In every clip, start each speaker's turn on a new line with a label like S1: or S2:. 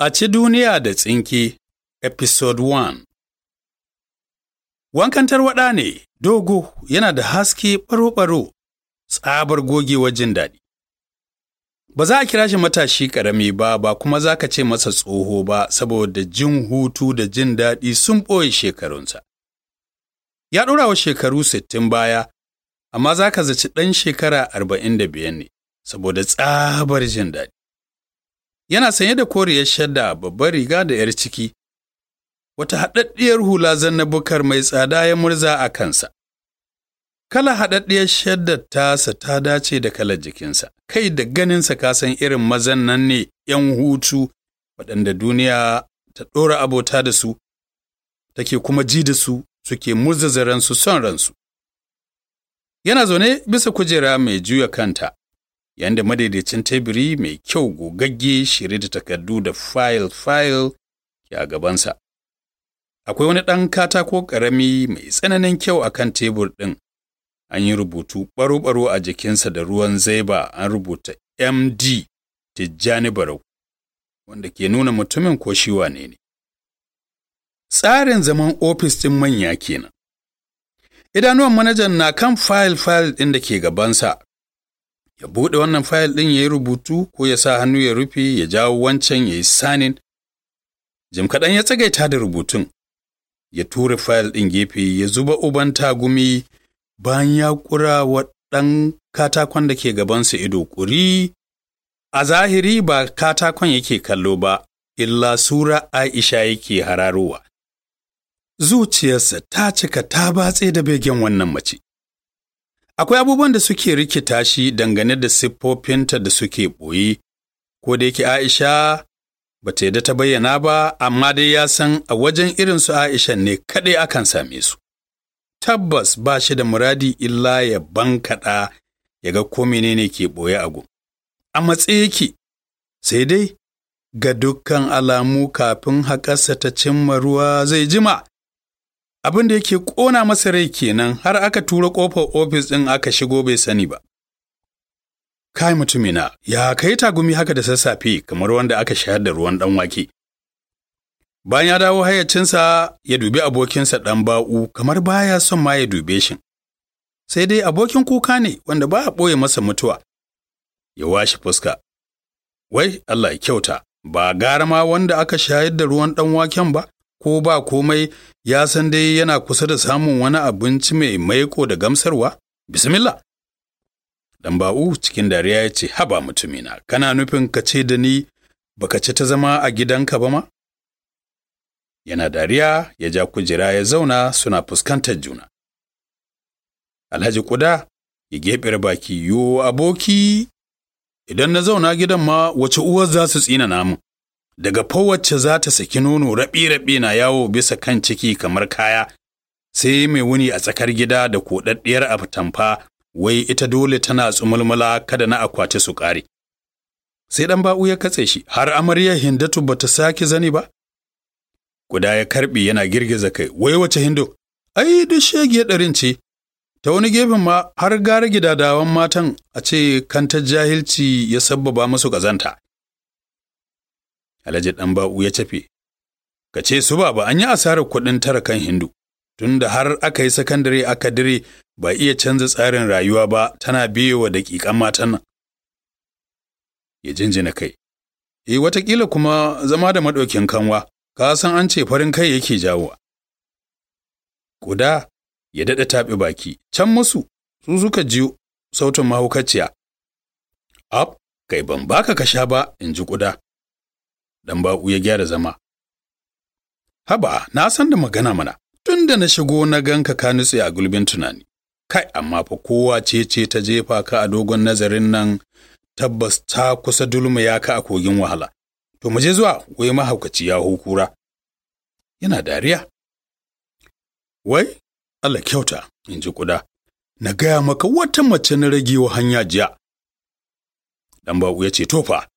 S1: A ci duniya da tsinke, Episode 1 Wankan tarwaɗa ne, dogo, yana da haske ɓaro-ɓaro, tsabar gogewa jin daɗi. Ba za a kira shi matashi ƙarami ba, ba kuma za ka ce masa tsoho ba, saboda jin hutu da jin daɗi sun ɓoye shekarunsa. Ya ɗora wa shekaru sittin baya, amma za ka zaci ɗan shekara arba'in da biyar ne, saboda tsabar jin daɗi. Yana sanye da koriyar shadda babbar riga da ‘yar ciki, wata haɗaɗɗiyar hula zannabukar mai tsada ya murza a kansa. Kala haɗaɗɗiyar shaddar tasa ta dace da kalar jikinsa, kai da ganinsa ka san irin mazan nan ne ‘yan hutu waɗanda duniya ta ɗora abota da su, take kuma ji da su suke murzaza ransu son ransu. Yana zaune bisa kujera mai juya kanta, yanda madaidaicin teburi mai kyau gogagge shirye da takardu da fayil-fayil ke a gabansa. Akwai wani ɗan katako ƙarami mai tsananin kyau a kan tebur ɗin. An yi rubutu ɓaro-ɓaro a jikinsa da ruwan zaiba an rubuta MD Tijjani Barau, wanda ke nuna mutumin ko shi wane ne. Tsarin zaman ofis ɗin manya kenan. Idanuwan manajan na kan fayil-fayil ɗin da ke gabansa, ya buɗe wannan fayil ɗin ya yi rubutu ko ya sa hannu ya rufe ya jawo wancan ya yi sanin. Jim kaɗan ya tsagaita da rubutun, ya tura fayil ɗin gefe ya zuba uban tagumi bayan ya ƙura wa ɗan katakon da ke gabansa ido ƙuri. A zahiri ba katakon yake kallo ba, illa sura Aisha yake hararowa. Zuciyarsa ta cika ta batse da begen wannan mace. Akwai abubuwan da suke rikita shi dangane da siffofinta da suke ɓoye, ko da yake Aisha ba ta yadda ta bayyana ba, amma dai ya san a wajen irin su Aisha ne kaɗai akan same su. Tabbas ba shi da muradi illa ya bankaɗa ya ga ko menene ke ɓoye a gun. A matse yake, sai dai ga dukkan alamu kafin haƙarsa ta cimma ruwa zai jima. Abin da yake ƙona masa rai kenan har aka tura ƙofar ofis ɗin aka shigo bai sani ba. Kai mutumina, ya kai tagumi haka da sassafe kamar wanda aka shayar da ruwan ɗan wake. Bayan ya dawo hayyacinsa ya dubi abokinsa ɗan ba'u kamar baya son ma ya dube shi. Sai dai abokin kuka ne wanda ba a ɓoye masa mutuwa. Ya washe fuska. Wai Allah ya kyauta, ba gara ma wanda aka shayar da ruwan ɗan waken ba? Ko ba komai ya san dai yana kusa da samun wani abinci mai maiko da gamsarwa? Bismillah. Dan ba'u cikin dariya ya ce, Haba mutumina, kana nufin ka ce da ni baka ci ta zama a gidanka ba ma? Yana dariya ya ja kujera ya zauna suna fuskantar juna. Alhaji Kuda ya geɓe baki, yo aboki, idan na zauna gidan ma wace uwar za su tsina namun. Daga fawacce za ta saki nono raɓi-raɓi na yawo bisa kan ciki kamar kaya, sai mai wuni a tsakar gida da koɗaɗɗiyar atamfa wai ita dole tana tsumulmula kada na akwati su ƙare. Sai ɗan ba'u ya katse shi, har amarya Hindatu ba ta sake zani ba? Guda ya karɓi yana girgiza kai, wai wace Hindu? Ai, duk shege ɗarin ce, ta wani gefen ma har gara gidadawan matan a ce kantar jahilci ya sabbaba musu ƙazanta. Alhaji ɗan ba'u ya tafe. Ka ce su ba an yi asarar kuɗin tara kan Hindu, tunda har aka yi sakandare aka dire ba iya canza tsarin rayuwa ba tana biye wa daƙiƙan matan nan. Ya jinjina kai. E wataƙila kuma zama da maɗaukin kanwa, ka san an ce farin kai yake jawowa. Kuda ya daɗa taɓe baki, can musu su suka jiyo sautin mahaukaciya. Ab, kai ban baka ka sha ba, in ji kuda. Dan baƙu ya gyara zama. Haba, na san da magana mana, tun da na shigo na ganka ka nutse a gulbin tunani. Kai, amma fa kowa ce ce ta jefa ka a dogon nazarin nan tabbas ta kusa dulma ya ka a kogin wahala. To mu je zuwa, wai mahaukaci ya hukura. Yana dariya. Wai, Allah kyauta, in ji kuda, na gaya maka wata mace na ragewa hanya jiya. Dan baƙu ya ce, to fa,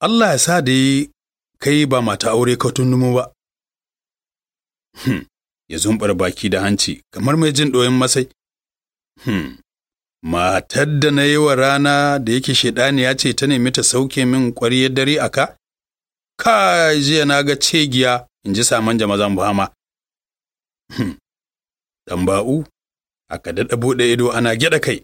S1: Allah ya sa da yi kai ba mata aure ka tunnumu ba. Hmm, ya zumbar baki da hanci kamar mai jin ɗoyin masai. Hmm, matar da na yi wa rana da yake shaidani ya ce ta nemi ta sauke min ƙwariyar dare a ka? kai jiya na ga cegiya in ji saman jama'an buhama ɗan ba'u aka daɗa buɗe ido ana gyaɗa kai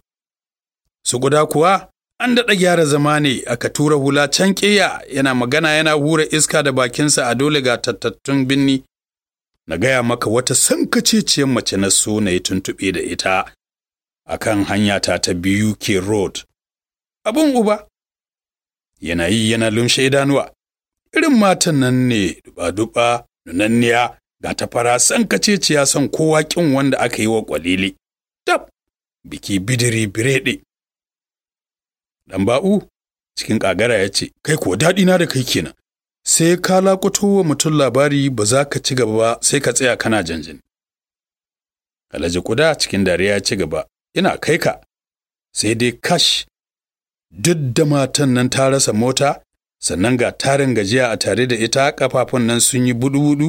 S1: su guda kuwa an daɗa gyara zama ne aka tura hula can ƙiya. Yana magana yana hura iska da bakinsa a dole ga tattattun binni. Na gaya maka wata sankaceciyar mace na so na yi tuntuɓe da ita a kan hanyata ta biyu ke road. Abin uba yana yi yana lumshe idanuwa. Irin matan nan ne duba-duba nunanniya ga ta fara sankaceciya son kowa ƙin wanda aka yi wa ƙwalili. Tab biki bidiri birede dan ba'u cikin ƙagara ya ce kai ko daɗina da kai kenan sai ka lakuto wa mutum labari ba za ka ci gaba ba sai ka tsaya kana janjin. Alhaji kuda cikin dariya ya ci gaba, ina kai ka, sai dai kash, duk da matan nan ta rasa mota, sannan ga tarin gajiya a tare da ita kafafun nan sun yi budu-budu,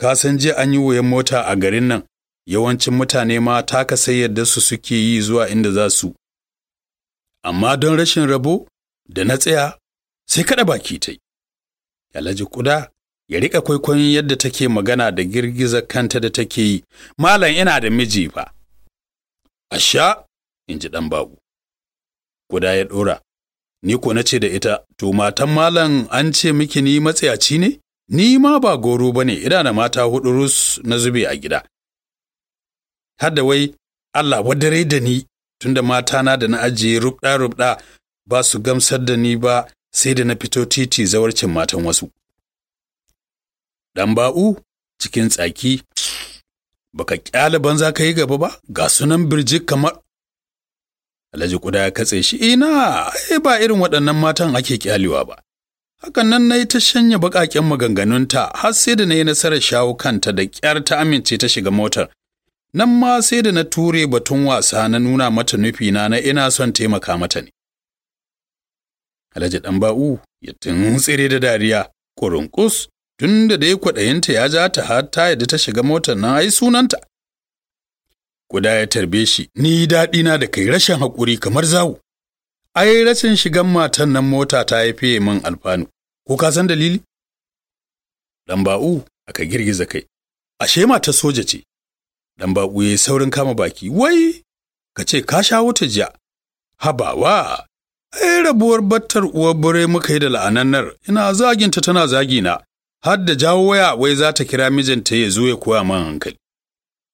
S1: ka san jiya an yi wayan mota a garin nan, yawancin mutane ma taka sai yadda su suke yi zuwa inda za su. Amma don rashin rabo da na tsaya, sai kaɗa baki ta yi. Alhaji Kuda ya riƙa kwaikwayon yadda take magana da girgiza kanta da take yi, Malam ina da miji fa. Asha, in ji ɗan babu. Kuda ya ɗora, ni ko na ce da ita, to matan Malam an ce miki ni matsayaci ne? Ni ma ba goro ba ne, ina da mata huɗu rus na zube a gida. Hadda wai, Allah wadare da ni, tunda matana da na ajiye rubɗa-rubɗa ba su gamsar da ni ba sai da na fito titi zawarcin matan wasu. Ɗan ba'u cikin tsaki, baka ƙyale banza ka yi gaba ba, ga sunan birjik kamar. Alhaji kuda ya katse shi, ina, ai ba irin waɗannan matan ake ƙyalewa ba. Hakan nan na yi ta shanya baƙaƙen maganganunta har sai da na yi nasarar shawo kanta da ƙyar ta amince ta shiga motar. Nan ma sai da na ture batun wasa na nuna mata nufina na ina son taimaka mata ne. Alhaji ba'u ya tuntsire da dariya, kurunkus, tun da dai kwaɗayinta ya ja ta har ta yadda ta shiga motar nan ai sunanta. Kuda ya tarbe shi, ni daɗina da kai rashin haƙuri kamar zawu. Ai rashin shigan matan nan mota ta haife min alfanu, ko ka san dalili? Ɗan ba'u aka girgiza kai, ashe mata soja ce. Ɗan ba'u ya saurin kama baki, wai, ka ce ka sha wuta jiya. Habawa, ai rabuwar battar uwar bure muka yi da la'anannar ina zaginta tana zagina har da jawo waya wai za ta kira mijinta ya zo ya koya man hankali.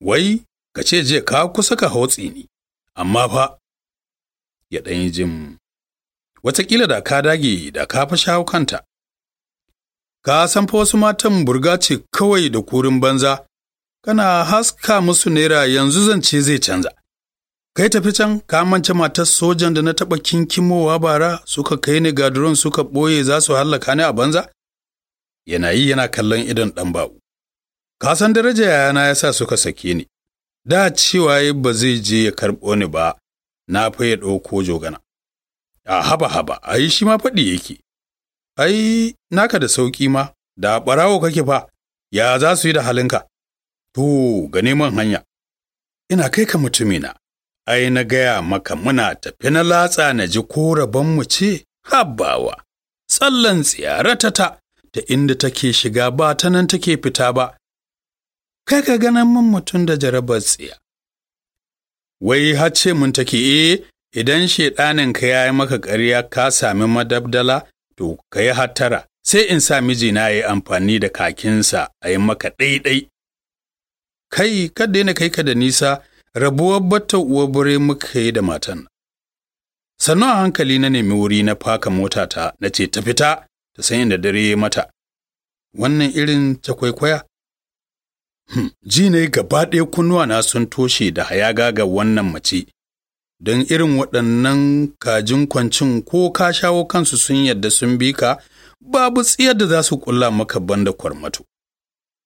S1: Wai ka ce je ka kusa ka hotsi ni amma fa ya ɗan yi jin wataƙila da ka dage da ka fa shawo kanta. Ka san fa wasu matan burga ce kawai da kurin banza. Kana haska musu naira yanzu zance zai canza. Kai tafi can ka mance matar sojan da na taɓa kinkimowa bara suka kai ni gaduron suka ɓoye za su hallaka ni a banza? Yana yi yana kallon idon ɗan ba'u ka san daraja yayana ya sa suka sake ni. Da cewa ba zai je ya karɓo ni ba na fa ya ɗauko jogana. A haba haba a yi shi ma faɗi yake. Ai naka da sauƙi ma da ɓarawo kake fa ya za su yi da halinka? To ga neman hanya. Ina kai ka mutumina. Ai na gaya maka muna tafi na latsa na ji rabonmu ce habbawa. Tsallan tsiyaratata ta inda take shiga ba ta nan take fita ba. Kai ka ganin mun mutum da jarabar tsiya. Wai ce mun take e idan shaiɗanin ka ya yi maka ƙarya ka sami madabdala to ka yi hattara. Sai in sa mijina ya yi amfani da kakinsa a yi maka ɗaiɗai. Kai kada na kai ka da nisa rabuwar batta uwa bure muka yi da matan. Sannu a hankali na nemi wuri na faka motata na ce ta fita ta san inda dare mata. Wannan irin ta kwaikwaya? Hmm, ji ne gaba ɗaya kunnuwa na sun toshe da hayaga ga wannan mace, don irin waɗannan kajin kwancin ko ka shawo kansu sun yadda sun bi ka babu tsiyar da za su ƙulla maka banda kwarmato.